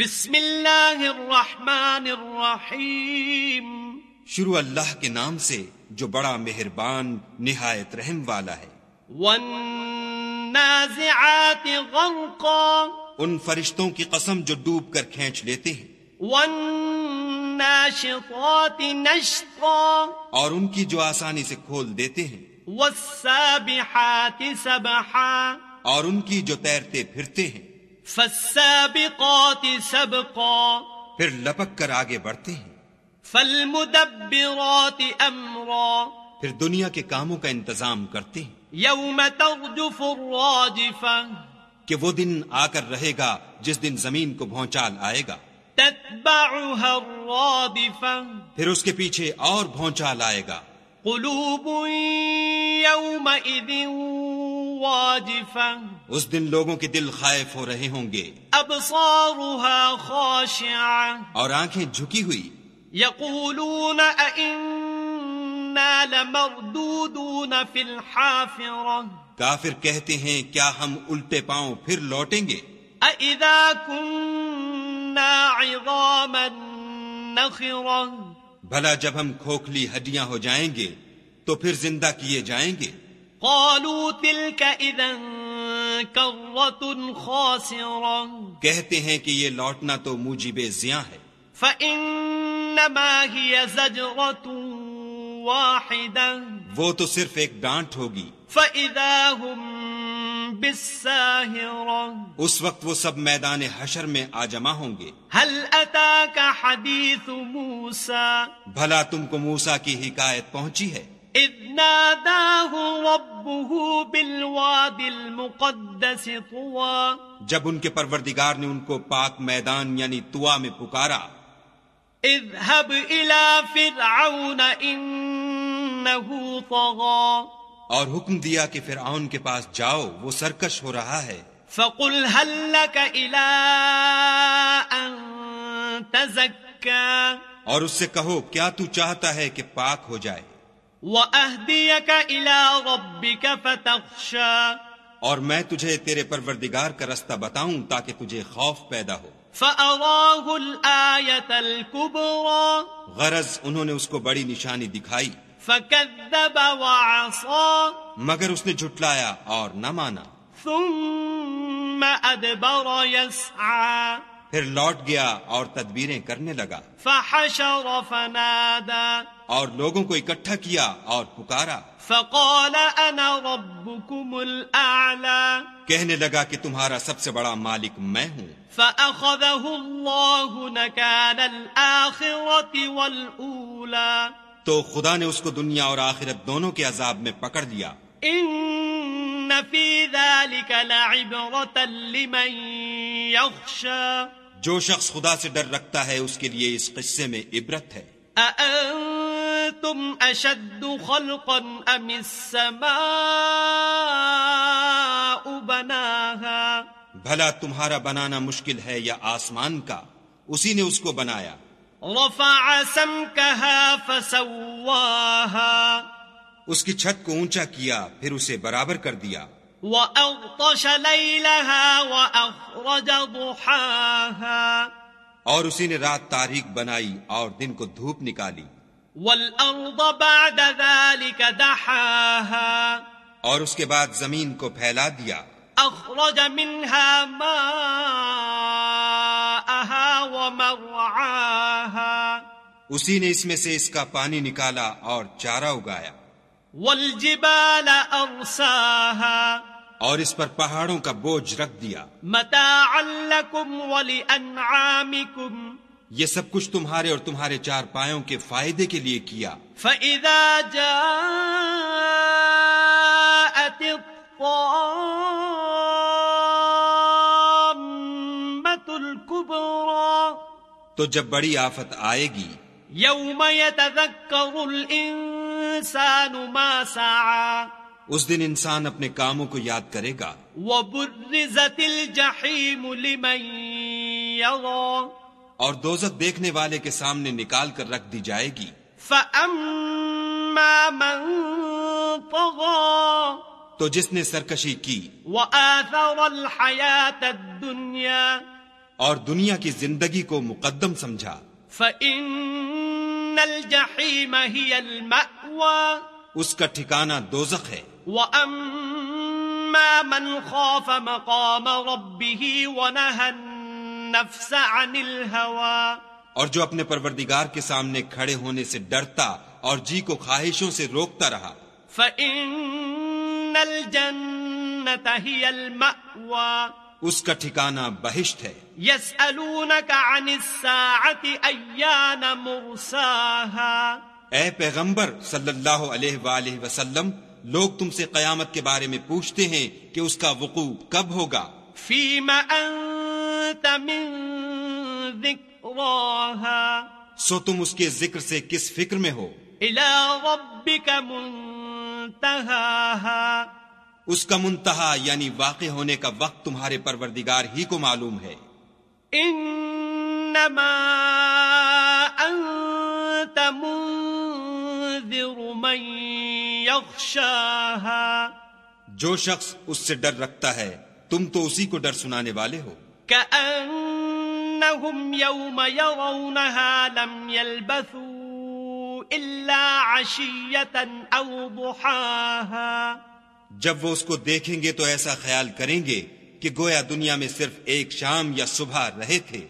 بسم اللہ الرحمن الرحیم۔ شروع اللہ کے نام سے جو بڑا مہربان نہایت رحم والا ہے۔ والنازعات غرقا۔ ان فرشتوں کی قسم جو ڈوب کر کھینچ لیتے ہیں۔ والناشطات نشطا۔ اور ان کی جو آسانی سے کھول دیتے ہیں۔ والسابحات سبحا۔ اور ان کی جو تیرتے پھرتے ہیں۔ فالسابقات سبقا پھر لپک کر آگے بڑھتے ہیں۔ فالمدبرات امرا پھر دنیا کے کاموں کا انتظام کرتے ہیں۔ یوم ترجف الراجفہ کہ وہ دن آ کر رہے گا جس دن زمین کو بھونچال آئے گا۔ تتبعها الرادفہ پھر اس کے پیچھے اور بھونچال آئے گا۔ قلوب يومئذ واجفة اس دن لوگوں کے دل خائف ہو رہے ہوں گے۔ أبصارها خاشعة اور آنکھیں جھکی ہوئی۔ يقولون أئنا لمردودون في الحافرة کافر کہتے ہیں کیا ہم الٹے پاؤں پھر لوٹیں گے؟ أئذا كنا عظاما نخرة۔ بھلا جب ہم کھوکھلی ہڈیاں ہو جائیں گے تو پھر زندہ کیے جائیں گے۔ قالوا تلك إذا كرة خاسرة. کہتے ہیں کہ یہ لوٹنا تو موجب زیاں ہے۔ فإنما هي زجرة واحدة. وہ تو صرف ایک ڈانٹ ہوگی۔ فإذا هم بالساهرة. اس وقت وہ سب میدان حشر میں آ جمع ہوں گے۔ هل أتاك حديث موسى؟ بھلا تم کو موسا کی حکایت پہنچی ہے۔ ربه بالواد المقدس طوى جب ان کے پروردگار نے ان کو پاک میدان یعنی توا میں پکارا۔ اذهب إلى فرعون إنه طغى اور حکم دیا کہ فرعون کے پاس جاؤ وہ سرکش ہو رہا ہے۔ فقل هل لك إلى أن تزكى اور اس سے کہو کیا تو چاہتا ہے کہ پاک ہو جائے؟ وأهديك إلى ربك فتخشى۔ اور میں تجھے تیرے پروردگار کا رستہ بتاؤں تاکہ تجھے خوف پیدا ہو۔ فأراه الآية الكبرى۔ غرض انہوں نے اس کو بڑی نشانی دکھائی۔ فكذب وعصى۔ مگر اس نے جھٹلایا اور نہ مانا۔ ثم أدبر يسعى۔ پھر لوٹ گیا اور تدبیریں کرنے لگا۔ فحشر فنادى۔ اور لوگوں کو اکٹھا کیا اور پکارا۔ فقال أنا ربكم الأعلى کہنے لگا کہ تمہارا سب سے بڑا مالک میں ہوں۔ فأخذه الله نكال الآخرة والأولى۔ تو خدا نے اس کو دنیا اور آخرت دونوں کے عذاب میں پکڑ لیا۔ إن في ذلك لعبرة لمن يخشى۔ جو شخص خدا سے ڈر رکھتا ہے اس کے لیے اس قصے میں عبرت ہے۔ أأنتم أشد خلقا أم السماء بناها؟ بھلا تمہارا بنانا مشکل ہے یا آسمان کا؟ اسی نے اس کو بنایا۔ رفع سمكها فسواها۔ اس کی چھت کو اونچا کیا پھر اسے برابر کر دیا۔ وأغطش ليلها وأخرج ضحاها۔ اور اسی نے رات تاریخ بنائی اور دن کو دھوپ نکالی۔ والأرض بعد ذلك دحاها۔ اور اس کے بعد زمین کو پھیلا دیا۔ أخرج منها ماءها ومرعاها۔ اسی نے اس میں سے اس کا پانی نکالا اور چارہ اگایا۔ والجبال أرساها. اور اس پر پہاڑوں کا بوجھ رکھ دیا۔ متاعا لكم ولأنعامكم یہ سب کچھ تمہارے اور تمہارے چار پایوں کے فائدے کے لیے کیا۔ فإذا جاءت الطامة الكبرى. تو جب بڑی آفت آئے گی يوم يتذكر الإنسان ما سعى. اس دن انسان اپنے کاموں کو یاد کرے گا۔ وبرزت الجحيم لمن يرى اور دوزک دیکھنے والے کے سامنے نکال کر رکھ دی جائے گی۔ فأما من طغى. تو جس نے سرکشی کی۔ وآثر الحياة الدنيا. اور دنیا کی زندگی کو مقدم سمجھا۔ فإن الجحيم هي المأوى. اس کا ٹھکانہ دوزخ ہے۔ وأما من خاف مقام ربه ونهى النفس عن الهوى. اور جو اپنے پروردگار کے سامنے کھڑے ہونے سے ڈرتا اور جی کو خواہشوں سے روکتا رہا۔ فإن الجنة هي المأوى. اس کا ٹھکانہ بہشت ہے۔ يسألونك عن الساعة أيان مرساها اے پیغمبر صلی اللہ علیہ وآلہ وسلم لوگ تم سے قیامت کے بارے میں پوچھتے ہیں کہ اس کا وقوع کب ہوگا۔ فيما أنت من ذكراها سو تم اس کے ذکر سے کس فکر میں ہو؟ إلى ربك منتهاها اس کا منتہا یعنی واقع ہونے کا وقت تمہارے پروردگار ہی کو معلوم ہے۔ انما انت منذر من يخشاها جو شخص اس سے ڈر رکھتا ہے تم تو اسی کو ڈر سنانے والے ہو۔ كأنهم يوم يرونها لم يلبثوا إلا عشية أو ضحاها۔ جب وہ اس کو دیکھیں گے تو ایسا خیال کریں گے کہ گویا دنیا میں صرف ایک شام یا صبح رہے تھے۔